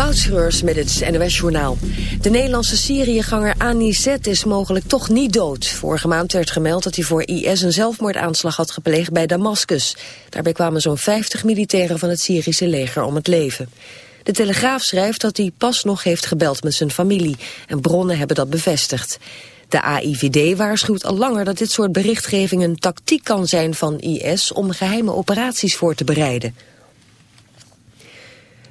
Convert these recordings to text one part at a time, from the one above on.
Moutschreurs met het NOS-journaal. De Nederlandse Syriëganger Anizet is mogelijk toch niet dood. Vorige maand werd gemeld dat hij voor IS een zelfmoordaanslag had gepleegd bij Damascus. Daarbij kwamen zo'n 50 militairen van het Syrische leger om het leven. De Telegraaf schrijft dat hij pas nog heeft gebeld met zijn familie. En bronnen hebben dat bevestigd. De AIVD waarschuwt al langer dat dit soort berichtgeving een tactiek kan zijn van IS om geheime operaties voor te bereiden.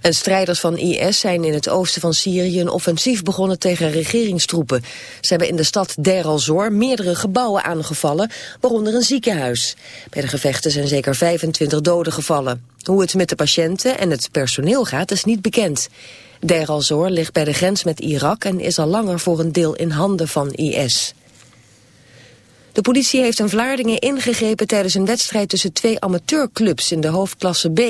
En strijders van IS zijn in het oosten van Syrië een offensief begonnen tegen regeringstroepen. Ze hebben in de stad Deir al-Zor meerdere gebouwen aangevallen, waaronder een ziekenhuis. Bij de gevechten zijn zeker 25 doden gevallen. Hoe het met de patiënten en het personeel gaat is niet bekend. Deir al-Zor ligt bij de grens met Irak en is al langer voor een deel in handen van IS. De politie heeft in Vlaardingen ingegrepen tijdens een wedstrijd tussen twee amateurclubs in de hoofdklasse B.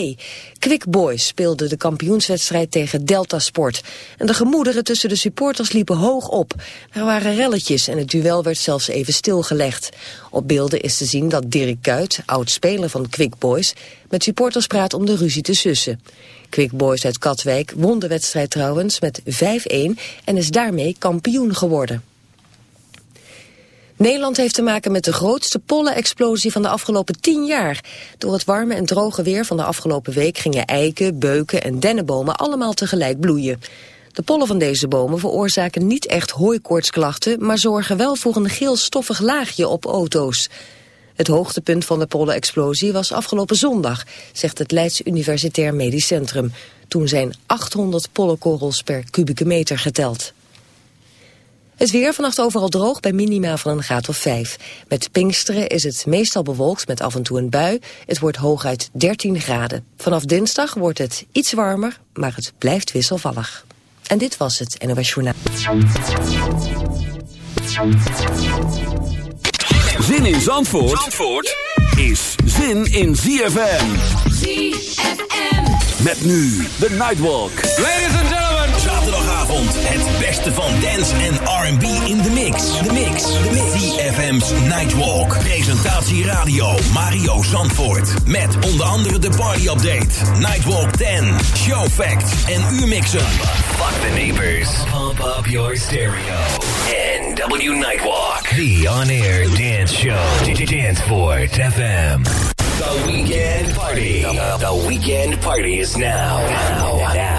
Quick Boys speelde de kampioenswedstrijd tegen Delta Sport. En de gemoederen tussen de supporters liepen hoog op. Er waren relletjes en het duel werd zelfs even stilgelegd. Op beelden is te zien dat Dirk Kuyt, oud-speler van Quick Boys, met supporters praat om de ruzie te sussen. Quick Boys uit Katwijk won de wedstrijd trouwens met 5-1 en is daarmee kampioen geworden. Nederland heeft te maken met de grootste pollenexplosie van de afgelopen tien jaar. Door het warme en droge weer van de afgelopen week gingen eiken, beuken en dennenbomen allemaal tegelijk bloeien. De pollen van deze bomen veroorzaken niet echt hooikoortsklachten, maar zorgen wel voor een geel stoffig laagje op auto's. Het hoogtepunt van de pollenexplosie was afgelopen zondag, zegt het Leids Universitair Medisch Centrum. Toen zijn 800 pollenkorrels per kubieke meter geteld. Het weer vannacht overal droog bij minima van een graad of 5. Met Pinksteren is het meestal bewolkt met af en toe een bui. Het wordt hooguit 13 graden. Vanaf dinsdag wordt het iets warmer, maar het blijft wisselvallig. En dit was het NOS Journaal. Zin in Zandvoort, Zandvoort is zin in ZFM. ZFM. Met nu de Nightwalk. Ladies and gentlemen. Zaterdagavond het beste van dance en R&B in de mix. De mix. De mix. FM's Nightwalk. Presentatie radio Mario Zandvoort. Met onder andere de party update. Nightwalk 10. Show facts en uurmixen. Fuck the neighbors. Pump up your stereo. NW Nightwalk. The on-air dance show. Danceport FM. The weekend party. The, the weekend party is now. Now. Now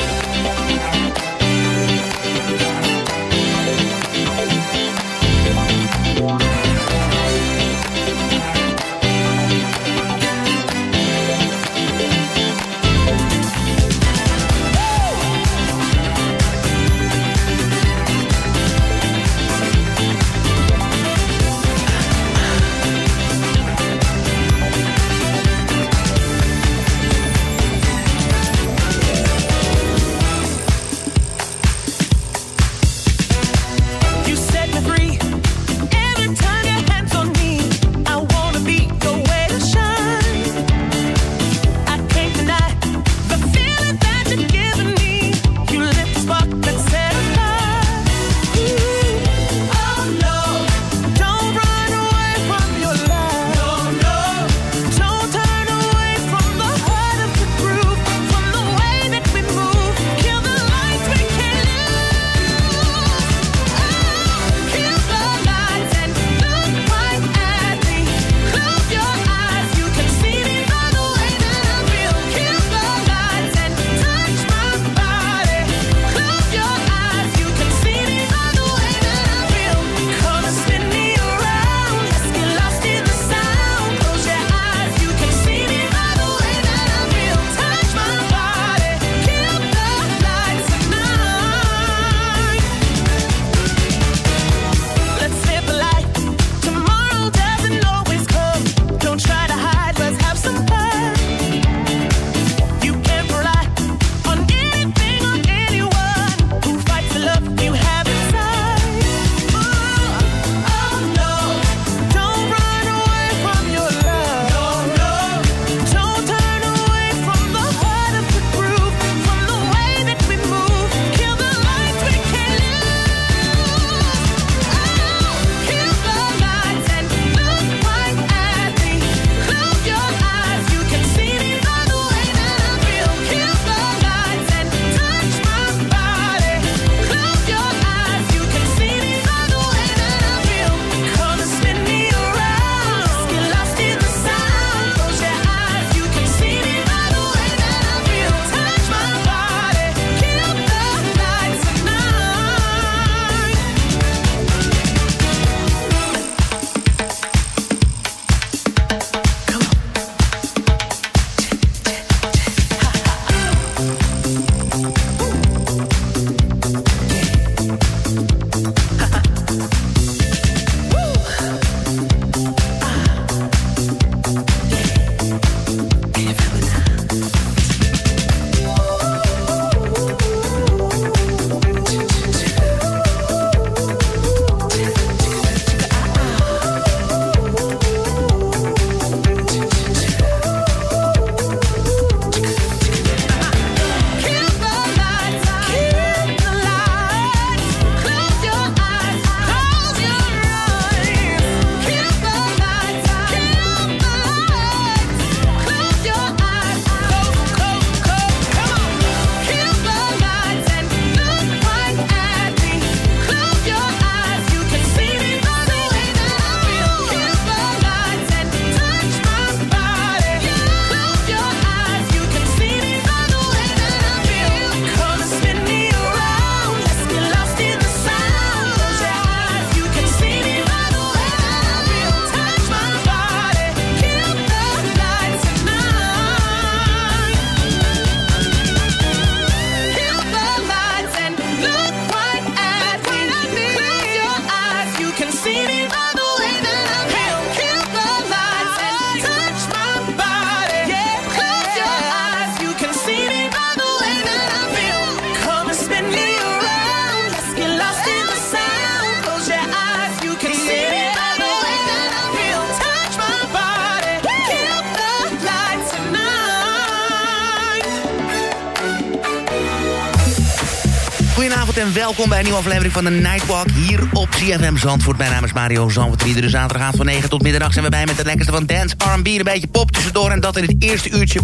En welkom bij een nieuwe aflevering van de Nightwalk hier op CFM Zandvoort. Mijn naam is Mario Zandvoort. Iedere zaterdagavond van 9 tot middernacht zijn we bij met het lekkerste van dance, R&B, een beetje pop tussendoor. En dat in het eerste uurtje.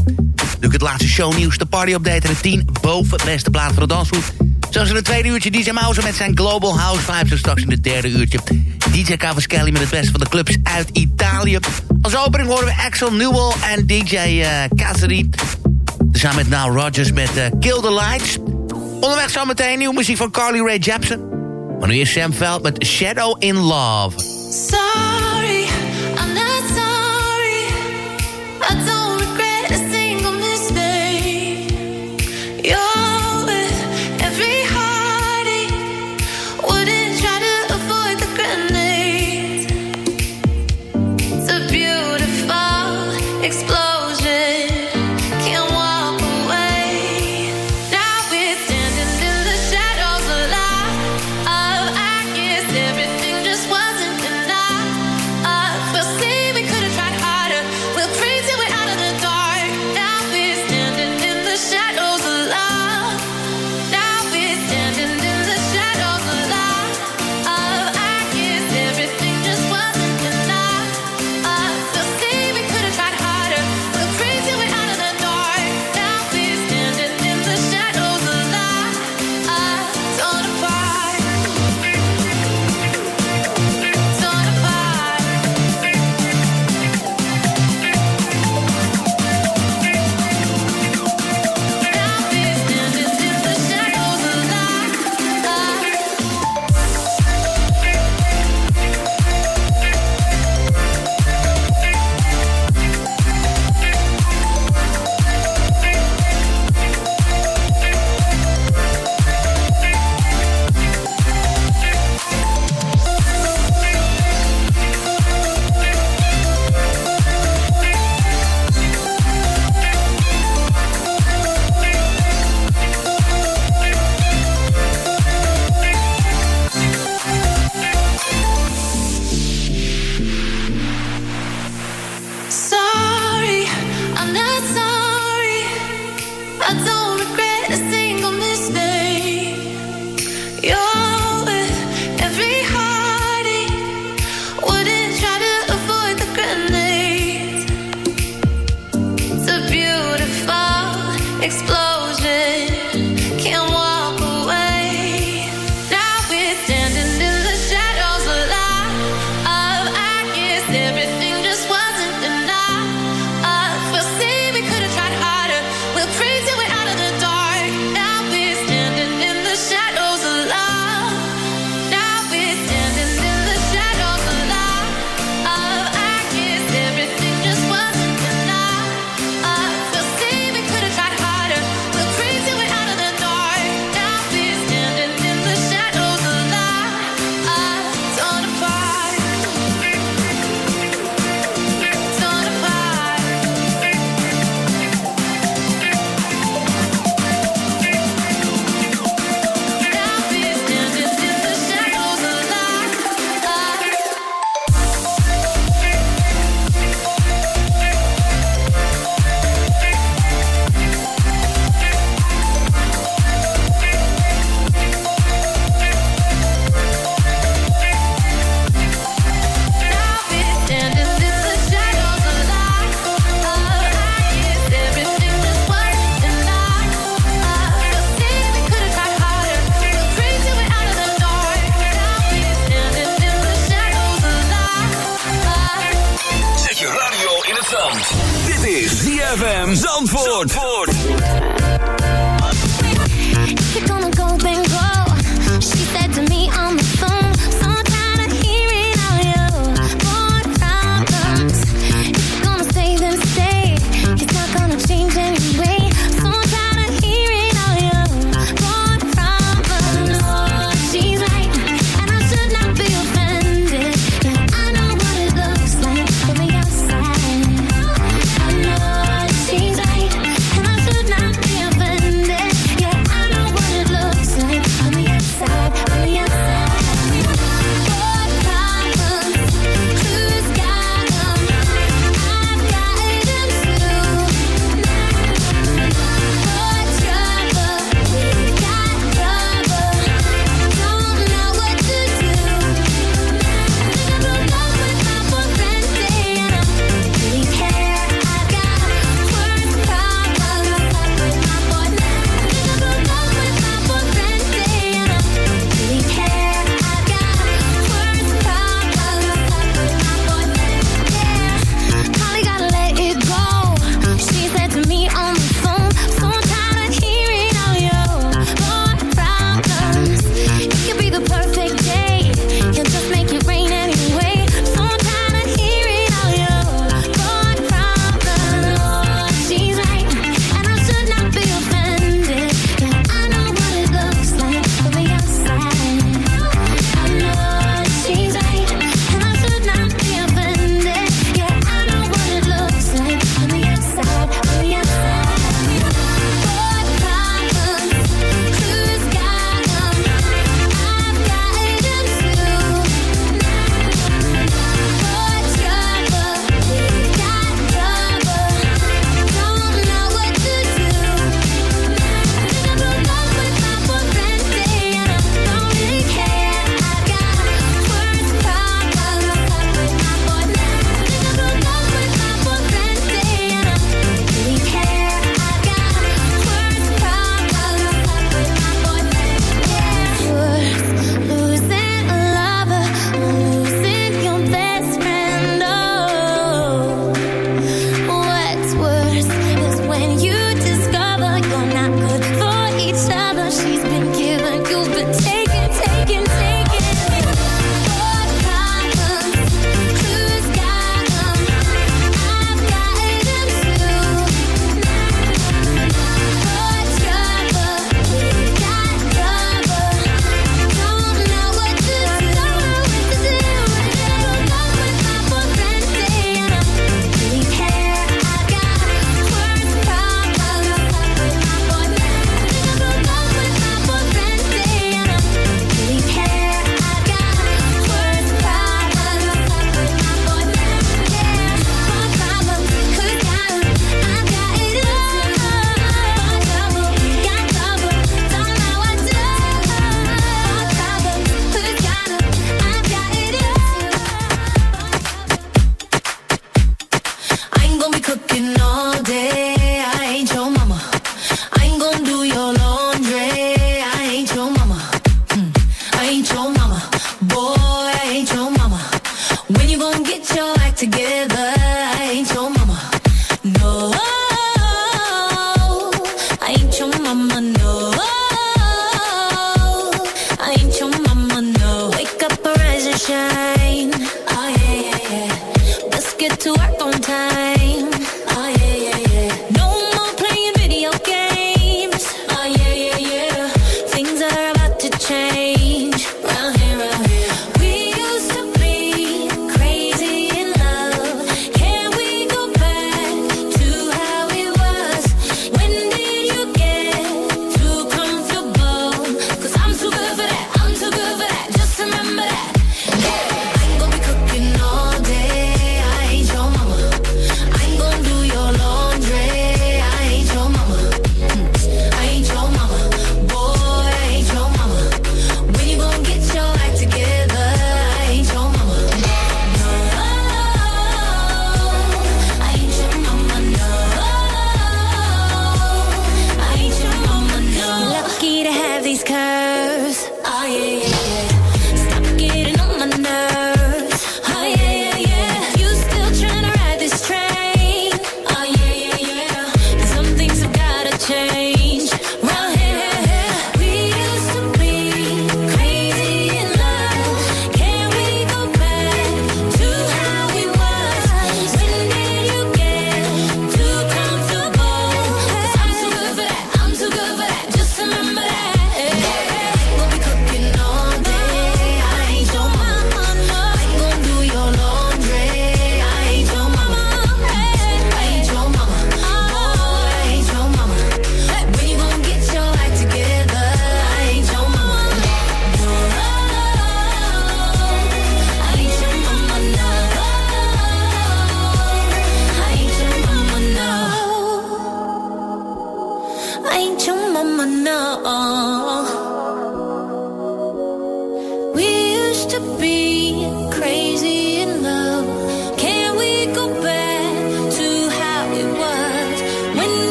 Ik het laatste shownieuws, de party-update en de 10 boven beste plaats voor de dansvoet. Zoals in het tweede uurtje DJ Mouse met zijn Global House Vibes. En straks in het derde uurtje DJ Cavaschelli met het beste van de clubs uit Italië. Als opening horen we Axel Newell en DJ uh, eh, Cassidy. Samen met Now Rogers met uh, Kill the Lights. Onderweg zometeen nieuwe muziek van Carly Rae Jepsen. Maar nu is Sam Veld met Shadow in Love.